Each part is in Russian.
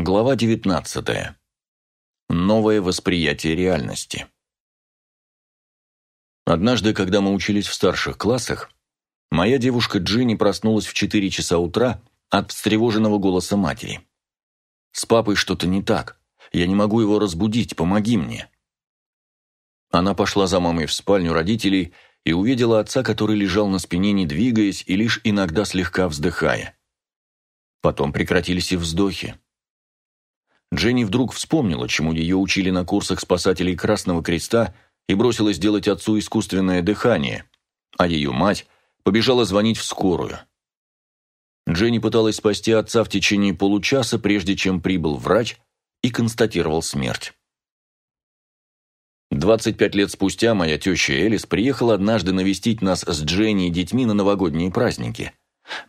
Глава 19. Новое восприятие реальности. Однажды, когда мы учились в старших классах, моя девушка Джинни проснулась в 4 часа утра от встревоженного голоса матери. «С папой что-то не так. Я не могу его разбудить, помоги мне». Она пошла за мамой в спальню родителей и увидела отца, который лежал на спине, не двигаясь и лишь иногда слегка вздыхая. Потом прекратились и вздохи. Дженни вдруг вспомнила, чему ее учили на курсах спасателей Красного Креста, и бросилась делать отцу искусственное дыхание, а ее мать побежала звонить в скорую. Дженни пыталась спасти отца в течение получаса, прежде чем прибыл врач и констатировал смерть. 25 лет спустя моя теща Элис приехала однажды навестить нас с Дженни и детьми на новогодние праздники.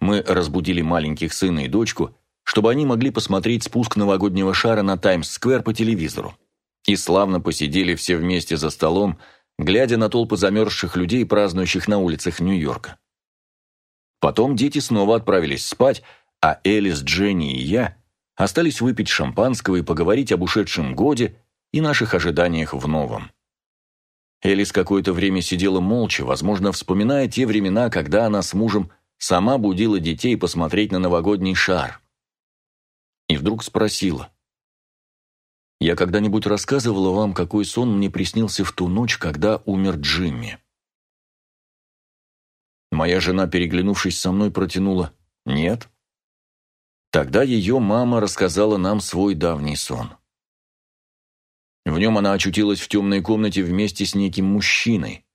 Мы разбудили маленьких сына и дочку, чтобы они могли посмотреть спуск новогоднего шара на Таймс-сквер по телевизору. И славно посидели все вместе за столом, глядя на толпы замерзших людей, празднующих на улицах Нью-Йорка. Потом дети снова отправились спать, а Элис, Дженни и я остались выпить шампанского и поговорить об ушедшем годе и наших ожиданиях в новом. Элис какое-то время сидела молча, возможно, вспоминая те времена, когда она с мужем сама будила детей посмотреть на новогодний шар и вдруг спросила. «Я когда-нибудь рассказывала вам, какой сон мне приснился в ту ночь, когда умер Джимми?» Моя жена, переглянувшись со мной, протянула «Нет». Тогда ее мама рассказала нам свой давний сон. В нем она очутилась в темной комнате вместе с неким мужчиной.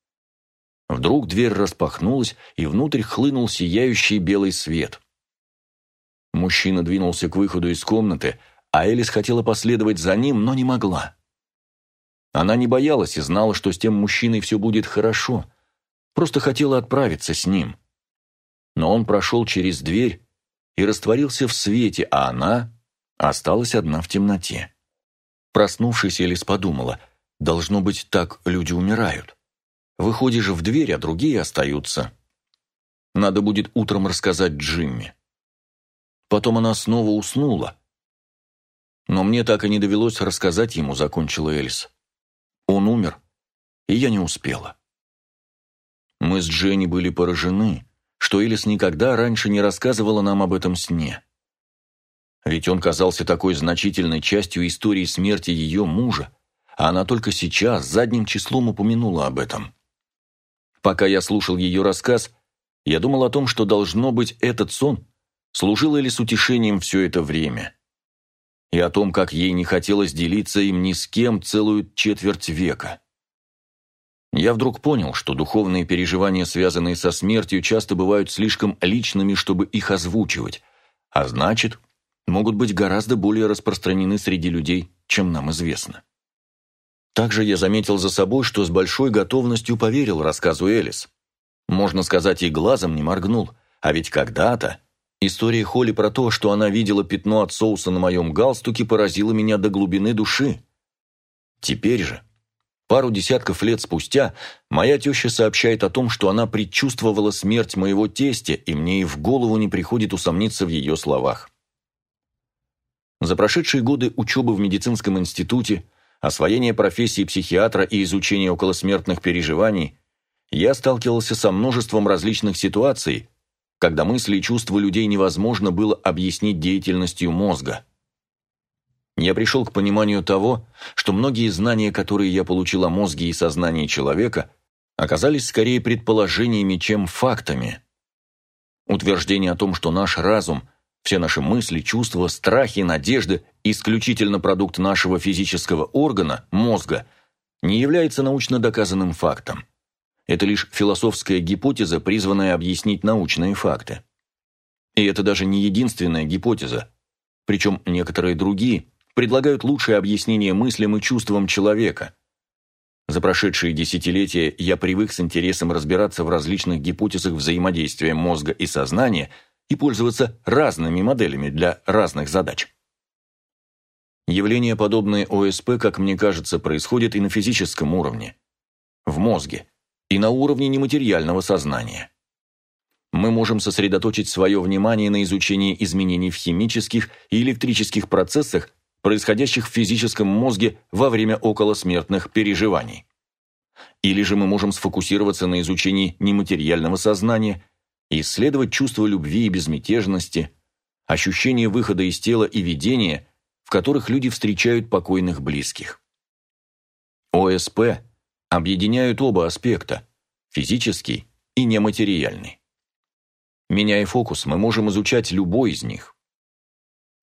Вдруг дверь распахнулась, и внутрь хлынул сияющий белый свет. Мужчина двинулся к выходу из комнаты, а Элис хотела последовать за ним, но не могла. Она не боялась и знала, что с тем мужчиной все будет хорошо, просто хотела отправиться с ним. Но он прошел через дверь и растворился в свете, а она осталась одна в темноте. Проснувшись, Элис подумала, должно быть, так люди умирают. Выходишь в дверь, а другие остаются. Надо будет утром рассказать Джимми. Потом она снова уснула. Но мне так и не довелось рассказать ему, закончила Элис. Он умер, и я не успела. Мы с Дженни были поражены, что Элис никогда раньше не рассказывала нам об этом сне. Ведь он казался такой значительной частью истории смерти ее мужа, а она только сейчас задним числом упомянула об этом. Пока я слушал ее рассказ, я думал о том, что должно быть этот сон служила ли с утешением все это время. И о том, как ей не хотелось делиться им ни с кем целую четверть века. Я вдруг понял, что духовные переживания, связанные со смертью, часто бывают слишком личными, чтобы их озвучивать, а значит, могут быть гораздо более распространены среди людей, чем нам известно. Также я заметил за собой, что с большой готовностью поверил рассказу Элис. Можно сказать, и глазом не моргнул, а ведь когда-то История Холли про то, что она видела пятно от соуса на моем галстуке, поразила меня до глубины души. Теперь же, пару десятков лет спустя, моя теща сообщает о том, что она предчувствовала смерть моего тестя, и мне и в голову не приходит усомниться в ее словах. За прошедшие годы учебы в медицинском институте, освоения профессии психиатра и изучения околосмертных переживаний, я сталкивался со множеством различных ситуаций, когда мысли и чувства людей невозможно было объяснить деятельностью мозга. Я пришел к пониманию того, что многие знания, которые я получил о мозге и сознании человека, оказались скорее предположениями, чем фактами. Утверждение о том, что наш разум, все наши мысли, чувства, страхи, надежды исключительно продукт нашего физического органа, мозга, не является научно доказанным фактом. Это лишь философская гипотеза, призванная объяснить научные факты. И это даже не единственная гипотеза. Причем некоторые другие предлагают лучшее объяснение мыслям и чувствам человека. За прошедшие десятилетия я привык с интересом разбираться в различных гипотезах взаимодействия мозга и сознания и пользоваться разными моделями для разных задач. Явления, подобные ОСП, как мне кажется, происходят и на физическом уровне. В мозге – и на уровне нематериального сознания. мы можем сосредоточить свое внимание на изучении изменений в химических и электрических процессах, происходящих в физическом мозге во время околосмертных переживаний. Или же мы можем сфокусироваться на изучении нематериального сознания, исследовать чувство любви и безмятежности, ощущение выхода из тела и видения, в которых люди встречают покойных близких. ОСП объединяют оба аспекта – физический и нематериальный. Меняя фокус, мы можем изучать любой из них.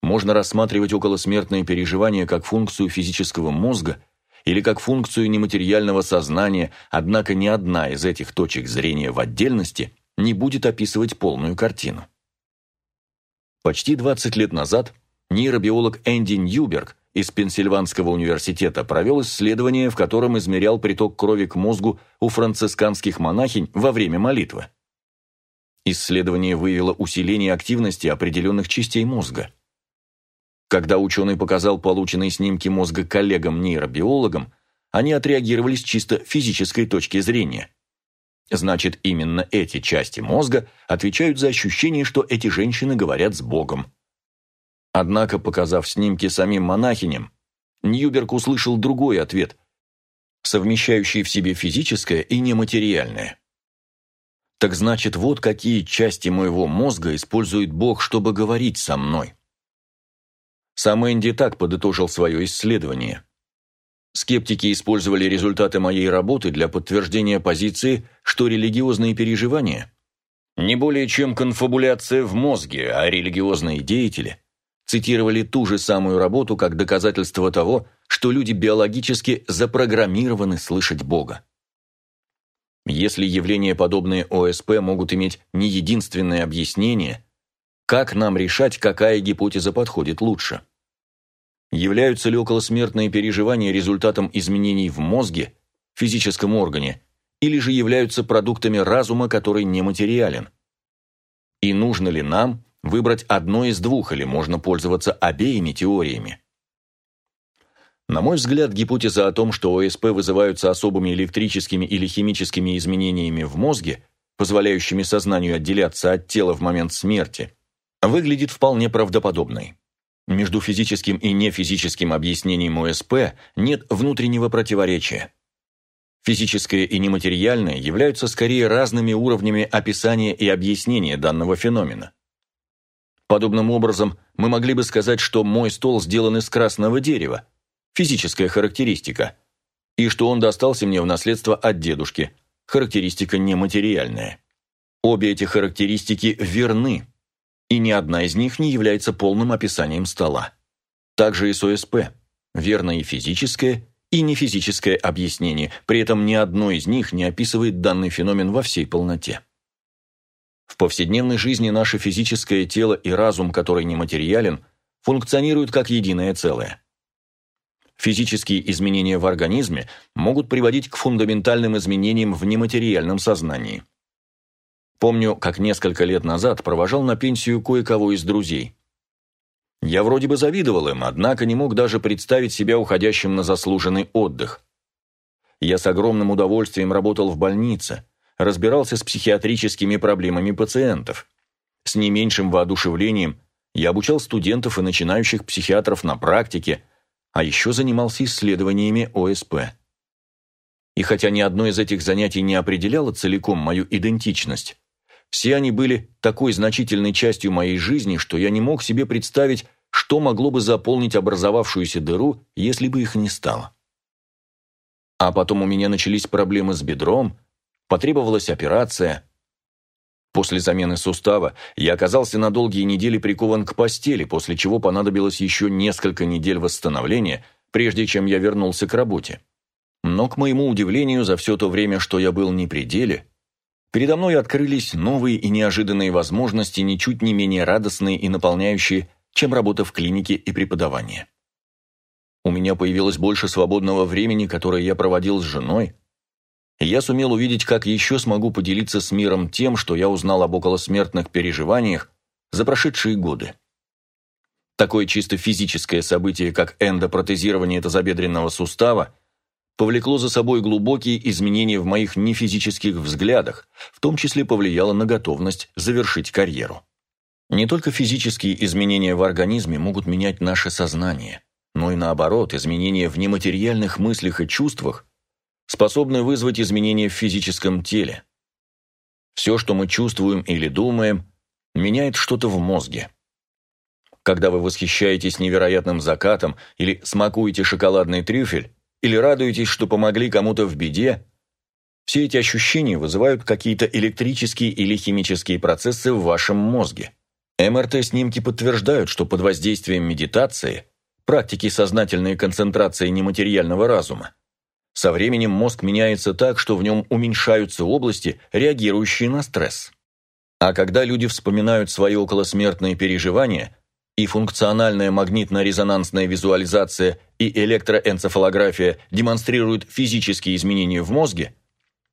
Можно рассматривать околосмертные переживания как функцию физического мозга или как функцию нематериального сознания, однако ни одна из этих точек зрения в отдельности не будет описывать полную картину. Почти 20 лет назад нейробиолог Энди Ньюберг из Пенсильванского университета провел исследование, в котором измерял приток крови к мозгу у францисканских монахинь во время молитвы. Исследование выявило усиление активности определенных частей мозга. Когда ученый показал полученные снимки мозга коллегам-нейробиологам, они отреагировали с чисто физической точки зрения. Значит, именно эти части мозга отвечают за ощущение, что эти женщины говорят с Богом. Однако, показав снимки самим монахиням, Ньюберг услышал другой ответ, совмещающий в себе физическое и нематериальное. Так значит, вот какие части моего мозга использует Бог, чтобы говорить со мной. Сам Энди так подытожил свое исследование. Скептики использовали результаты моей работы для подтверждения позиции, что религиозные переживания не более чем конфабуляция в мозге, а религиозные деятели цитировали ту же самую работу как доказательство того, что люди биологически запрограммированы слышать Бога. Если явления, подобные ОСП, могут иметь не единственное объяснение, как нам решать, какая гипотеза подходит лучше? Являются ли околосмертные переживания результатом изменений в мозге, физическом органе, или же являются продуктами разума, который нематериален? И нужно ли нам выбрать одно из двух, или можно пользоваться обеими теориями? На мой взгляд, гипотеза о том, что ОСП вызываются особыми электрическими или химическими изменениями в мозге, позволяющими сознанию отделяться от тела в момент смерти, выглядит вполне правдоподобной. Между физическим и нефизическим объяснением ОСП нет внутреннего противоречия. Физическое и нематериальное являются скорее разными уровнями описания и объяснения данного феномена. Подобным образом, мы могли бы сказать, что мой стол сделан из красного дерева, физическая характеристика, и что он достался мне в наследство от дедушки, характеристика нематериальная. Обе эти характеристики верны, и ни одна из них не является полным описанием стола. Также и с ОСП. Верно и физическое, и нефизическое объяснение, при этом ни одно из них не описывает данный феномен во всей полноте. В повседневной жизни наше физическое тело и разум, который нематериален, функционируют как единое целое. Физические изменения в организме могут приводить к фундаментальным изменениям в нематериальном сознании. Помню, как несколько лет назад провожал на пенсию кое-кого из друзей. Я вроде бы завидовал им, однако не мог даже представить себя уходящим на заслуженный отдых. Я с огромным удовольствием работал в больнице, разбирался с психиатрическими проблемами пациентов. С не меньшим воодушевлением я обучал студентов и начинающих психиатров на практике – а еще занимался исследованиями ОСП. И хотя ни одно из этих занятий не определяло целиком мою идентичность, все они были такой значительной частью моей жизни, что я не мог себе представить, что могло бы заполнить образовавшуюся дыру, если бы их не стало. А потом у меня начались проблемы с бедром, потребовалась операция – После замены сустава я оказался на долгие недели прикован к постели, после чего понадобилось еще несколько недель восстановления, прежде чем я вернулся к работе. Но, к моему удивлению, за все то время, что я был не при деле, передо мной открылись новые и неожиданные возможности, ничуть не менее радостные и наполняющие, чем работа в клинике и преподавание. У меня появилось больше свободного времени, которое я проводил с женой, я сумел увидеть, как еще смогу поделиться с миром тем, что я узнал об околосмертных переживаниях за прошедшие годы. Такое чисто физическое событие, как эндопротезирование тазобедренного сустава, повлекло за собой глубокие изменения в моих нефизических взглядах, в том числе повлияло на готовность завершить карьеру. Не только физические изменения в организме могут менять наше сознание, но и наоборот, изменения в нематериальных мыслях и чувствах способны вызвать изменения в физическом теле. Все, что мы чувствуем или думаем, меняет что-то в мозге. Когда вы восхищаетесь невероятным закатом или смакуете шоколадный трюфель, или радуетесь, что помогли кому-то в беде, все эти ощущения вызывают какие-то электрические или химические процессы в вашем мозге. МРТ-снимки подтверждают, что под воздействием медитации, практики сознательной концентрации нематериального разума, со временем мозг меняется так, что в нем уменьшаются области, реагирующие на стресс. А когда люди вспоминают свои околосмертные переживания, и функциональная магнитно-резонансная визуализация и электроэнцефалография демонстрируют физические изменения в мозге,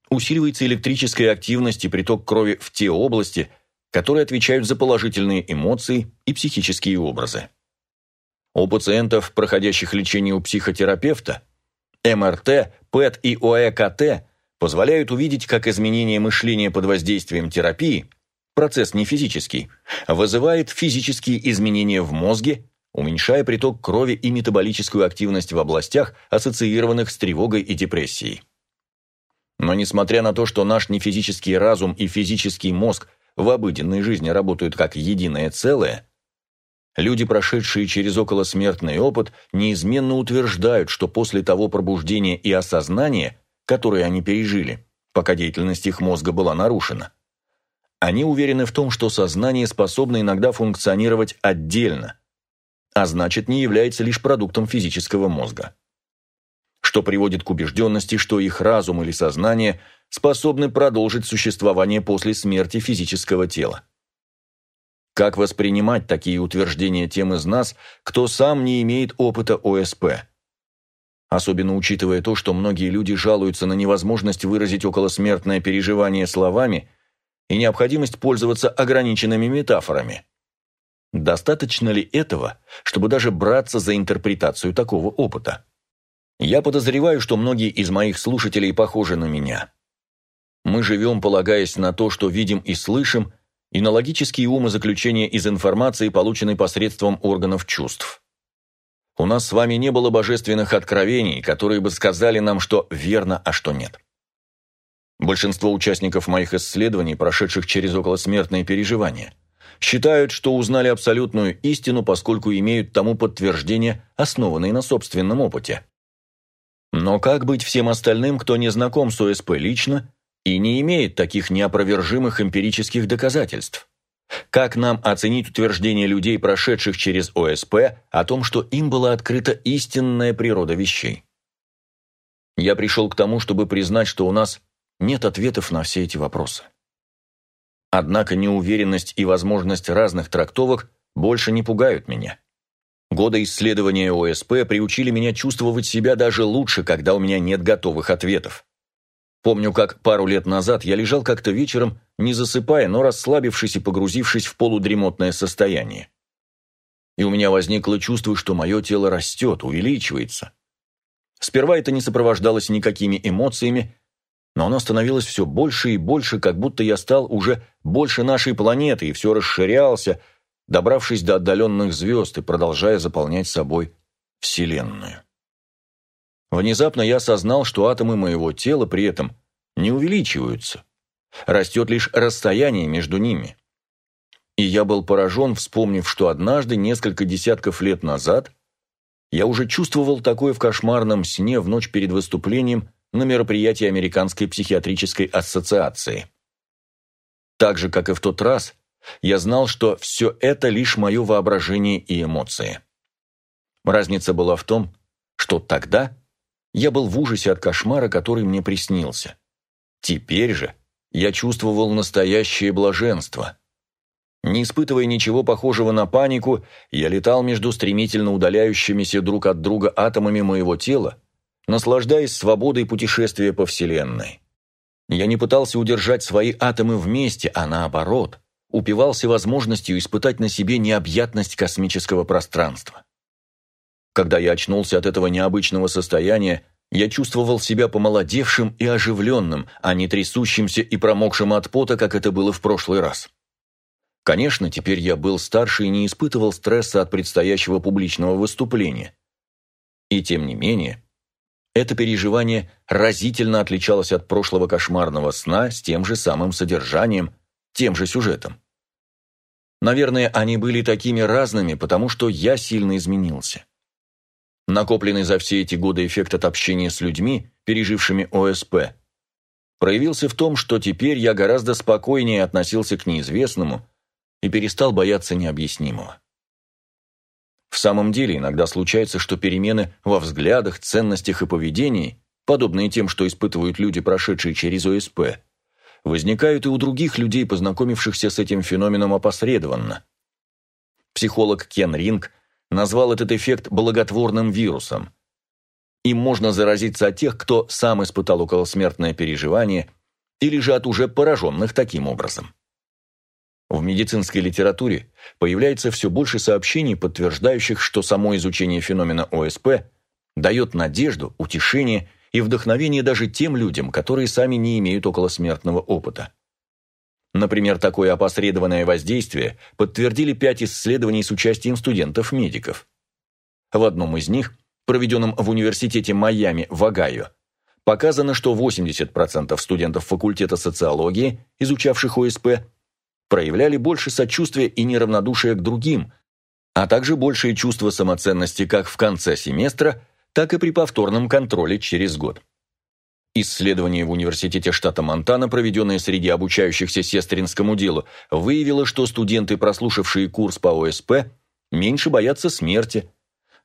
усиливается электрическая активность и приток крови в те области, которые отвечают за положительные эмоции и психические образы. У пациентов, проходящих лечение у психотерапевта, МРТ, ПЭТ и ОЭКТ позволяют увидеть, как изменение мышления под воздействием терапии, процесс не физический, вызывает физические изменения в мозге, уменьшая приток крови и метаболическую активность в областях, ассоциированных с тревогой и депрессией. Но несмотря на то, что наш нефизический разум и физический мозг в обыденной жизни работают как единое целое, люди, прошедшие через околосмертный опыт, неизменно утверждают, что после того пробуждения и осознания, которое они пережили, пока деятельность их мозга была нарушена, они уверены в том, что сознание способно иногда функционировать отдельно, а значит не является лишь продуктом физического мозга. Что приводит к убежденности, что их разум или сознание способны продолжить существование после смерти физического тела. Как воспринимать такие утверждения тем из нас, кто сам не имеет опыта ОСП? Особенно учитывая то, что многие люди жалуются на невозможность выразить околосмертное переживание словами и необходимость пользоваться ограниченными метафорами. Достаточно ли этого, чтобы даже браться за интерпретацию такого опыта? Я подозреваю, что многие из моих слушателей похожи на меня. Мы живем, полагаясь на то, что видим и слышим, и на логические умозаключения из информации, полученной посредством органов чувств. У нас с вами не было божественных откровений, которые бы сказали нам, что верно, а что нет. Большинство участников моих исследований, прошедших через околосмертные переживания, считают, что узнали абсолютную истину, поскольку имеют тому подтверждение, основанное на собственном опыте. Но как быть всем остальным, кто не знаком с ОСП лично и не имеет таких неопровержимых эмпирических доказательств? Как нам оценить утверждение людей, прошедших через ОСП, о том, что им была открыта истинная природа вещей? Я пришел к тому, чтобы признать, что у нас нет ответов на все эти вопросы. Однако неуверенность и возможность разных трактовок больше не пугают меня. Годы исследования ОСП приучили меня чувствовать себя даже лучше, когда у меня нет готовых ответов. Помню, как пару лет назад я лежал как-то вечером, не засыпая, но расслабившись и погрузившись в полудремотное состояние. И у меня возникло чувство, что мое тело растет, увеличивается. Сперва это не сопровождалось никакими эмоциями, но оно становилось все больше и больше, как будто я стал уже больше нашей планеты и все расширялся, добравшись до отдаленных звезд и продолжая заполнять собой Вселенную. Внезапно я осознал, что атомы моего тела при этом не увеличиваются. Растет лишь расстояние между ними. И я был поражен, вспомнив, что однажды, несколько десятков лет назад, я уже чувствовал такое в кошмарном сне в ночь перед выступлением на мероприятии Американской психиатрической ассоциации. Так же, как и в тот раз, я знал, что все это лишь мое воображение и эмоции. Разница была в том, что тогда я был в ужасе от кошмара, который мне приснился. Теперь же я чувствовал настоящее блаженство. Не испытывая ничего похожего на панику, я летал между стремительно удаляющимися друг от друга атомами моего тела, наслаждаясь свободой путешествия по Вселенной. Я не пытался удержать свои атомы вместе, а наоборот, упивался возможностью испытать на себе необъятность космического пространства. Когда я очнулся от этого необычного состояния, Я чувствовал себя помолодевшим и оживленным, а не трясущимся и промокшим от пота, как это было в прошлый раз. Конечно, теперь я был старше и не испытывал стресса от предстоящего публичного выступления. И тем не менее, это переживание разительно отличалось от прошлого кошмарного сна с тем же самым содержанием, тем же сюжетом. Наверное, они были такими разными, потому что я сильно изменился. Накопленный за все эти годы эффект от общения с людьми, пережившими ОСП, проявился в том, что теперь я гораздо спокойнее относился к неизвестному и перестал бояться необъяснимого. В самом деле, иногда случается, что перемены во взглядах, ценностях и поведении, подобные тем, что испытывают люди, прошедшие через ОСП, возникают и у других людей, познакомившихся с этим феноменом опосредованно. Психолог Кен Ринг назвал этот эффект благотворным вирусом. Им можно заразиться от тех, кто сам испытал околосмертное переживание, или же от уже пораженных таким образом. В медицинской литературе появляется все больше сообщений, подтверждающих, что само изучение феномена ОСП дает надежду, утешение и вдохновение даже тем людям, которые сами не имеют околосмертного опыта. Например, такое опосредованное воздействие подтвердили пять исследований с участием студентов-медиков. В одном из них, проведенном в университете Майами в Огайо, показано, что 80% студентов факультета социологии, изучавших ОСП, проявляли больше сочувствия и неравнодушия к другим, а также большее чувство самоценности как в конце семестра, так и при повторном контроле через год. Исследование в Университете штата Монтана, проведенное среди обучающихся сестринскому делу, выявило, что студенты, прослушавшие курс по ОСП, меньше боятся смерти,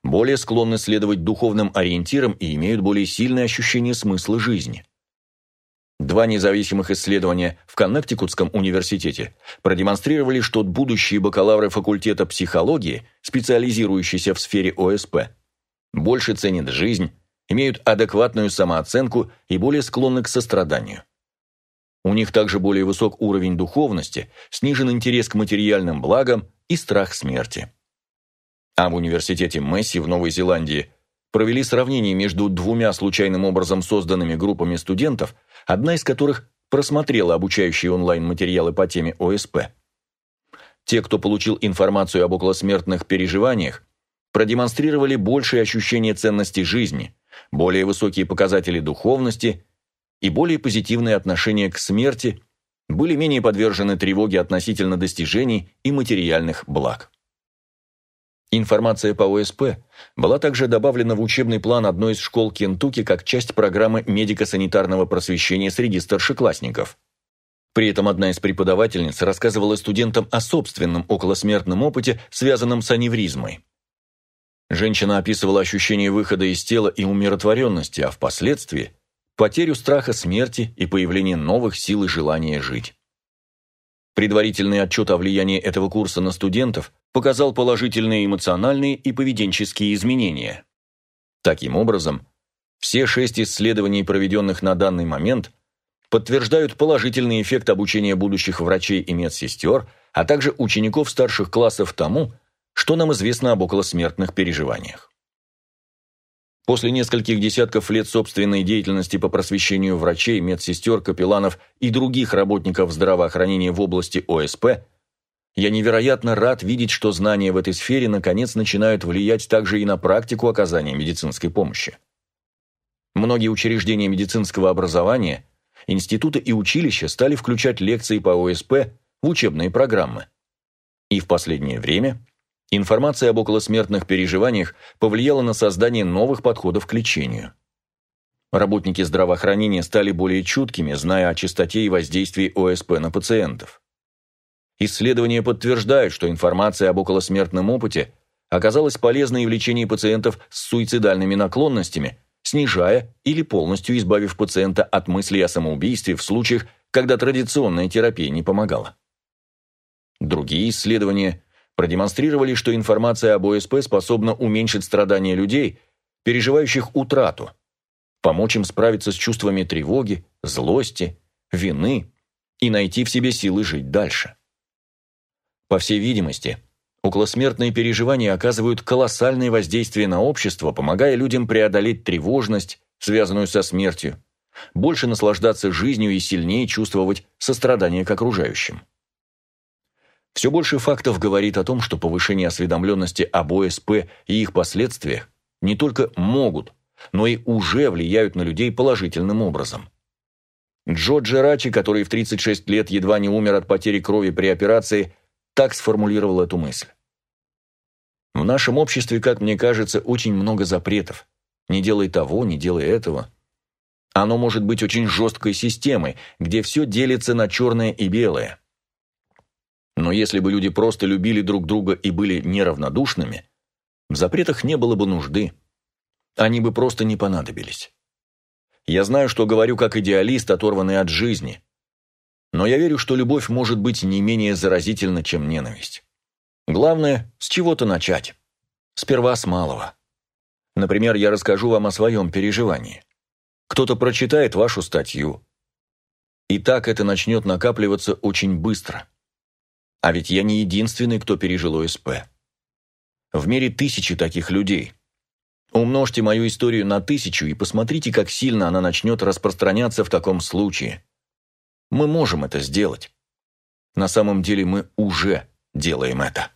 более склонны следовать духовным ориентирам и имеют более сильное ощущение смысла жизни. Два независимых исследования в Коннектикутском университете продемонстрировали, что будущие бакалавры факультета психологии, специализирующиеся в сфере ОСП, больше ценят жизнь, имеют адекватную самооценку и более склонны к состраданию. У них также более высок уровень духовности, снижен интерес к материальным благам и страх смерти. А в университете Месси в Новой Зеландии провели сравнение между двумя случайным образом созданными группами студентов, одна из которых просмотрела обучающие онлайн-материалы по теме ОСП. Те, кто получил информацию об околосмертных переживаниях, продемонстрировали большее ощущение ценности жизни, более высокие показатели духовности и более позитивное отношение к смерти, были менее подвержены тревоге относительно достижений и материальных благ. Информация по ОСП была также добавлена в учебный план одной из школ Кентукки как часть программы медико-санитарного просвещения среди старшеклассников. При этом одна из преподавательниц рассказывала студентам о собственном околосмертном опыте, связанном с аневризмой. Женщина описывала ощущение выхода из тела и умиротворенности, а впоследствии – потерю страха смерти и появление новых сил и желания жить. Предварительный отчет о влиянии этого курса на студентов показал положительные эмоциональные и поведенческие изменения. Таким образом, все шесть исследований, проведенных на данный момент, подтверждают положительный эффект обучения будущих врачей и медсестер, а также учеников старших классов тому, что нам известно об околосмертных переживаниях. После нескольких десятков лет собственной деятельности по просвещению врачей, медсестер, капелланов и других работников здравоохранения в области ОСП, я невероятно рад видеть, что знания в этой сфере наконец начинают влиять также и на практику оказания медицинской помощи. Многие учреждения медицинского образования, институты и училища стали включать лекции по ОСП в учебные программы. И в последнее время Информация об околосмертных переживаниях повлияла на создание новых подходов к лечению. Работники здравоохранения стали более чуткими, зная о частоте и воздействии ОСП на пациентов. Исследования подтверждают, что информация об околосмертном опыте оказалась полезной в лечении пациентов с суицидальными наклонностями, снижая или полностью избавив пациента от мыслей о самоубийстве в случаях, когда традиционная терапия не помогала. Другие исследования продемонстрировали, что информация об ОСП способна уменьшить страдания людей, переживающих утрату, помочь им справиться с чувствами тревоги, злости, вины и найти в себе силы жить дальше. По всей видимости, околосмертные переживания оказывают колоссальное воздействие на общество, помогая людям преодолеть тревожность, связанную со смертью, больше наслаждаться жизнью и сильнее чувствовать сострадание к окружающим. Все больше фактов говорит о том, что повышение осведомленности об ОСП и их последствиях не только могут, но и уже влияют на людей положительным образом. Джо Джерачи, который в 36 лет едва не умер от потери крови при операции, так сформулировал эту мысль. В нашем обществе, как мне кажется, очень много запретов. Не делай того, не делай этого. Оно может быть очень жесткой системой, где все делится на черное и белое. Но если бы люди просто любили друг друга и были неравнодушными, в запретах не было бы нужды. Они бы просто не понадобились. Я знаю, что говорю как идеалист, оторванный от жизни. Но я верю, что любовь может быть не менее заразительна, чем ненависть. Главное, с чего-то начать. Сперва с малого. Например, я расскажу вам о своем переживании. Кто-то прочитает вашу статью. И так это начнет накапливаться очень быстро. А ведь я не единственный, кто пережил ОСП. В мире тысячи таких людей. Умножьте мою историю на тысячу и посмотрите, как сильно она начнет распространяться в таком случае. Мы можем это сделать. На самом деле мы уже делаем это.